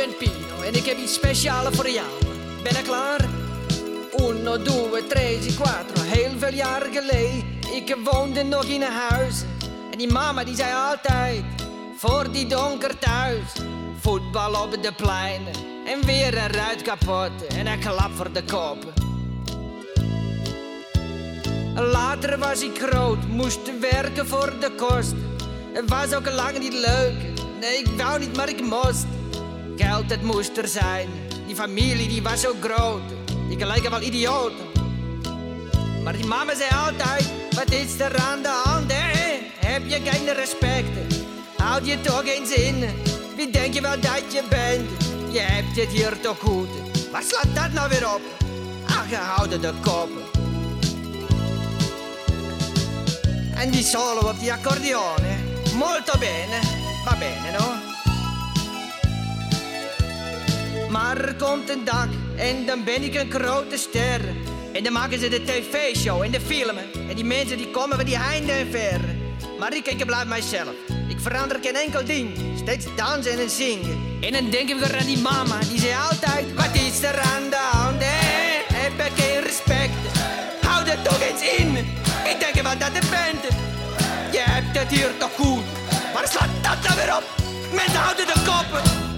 ben Pino en ik heb iets speciaals voor jou. Ben je klaar? Uno, due, tre, quattro. Heel veel jaren geleden, ik woonde nog in een huis. En die mama die zei altijd, voor die donker thuis. Voetbal op de pleinen en weer een ruit kapot en een klap voor de kop. Later was ik groot, moest werken voor de kost. Het was ook lang niet leuk, nee ik wou niet, maar ik moest. Geld, het moest er zijn, die familie die was zo groot. Die lijken wel idioten. Maar die mama zei altijd, wat is er aan de hand? Heb je geen respect? Houd je toch eens in? Wie denk je wel dat je bent? Je hebt het hier toch goed. Waar slaat dat nou weer op? Houdt de kop. En die solo op die accordeone. Molto bene. Va bene, no? Maar er komt een dag en dan ben ik een grote ster. En dan maken ze de tv-show en de filmen. En die mensen die komen van die heinde en ver. Maar ik, ik blijf mijzelf. Ik verander geen enkel ding. Steeds dansen en zingen. En dan denk ik weer aan die mama. Die zei altijd, wat is er aan de hand? hè? Heb ik geen respect? Hou er toch eens in. Ik denk wel dat je bent. Je hebt het hier toch goed. Maar slaat dat dan weer op. Mensen houden de koppen.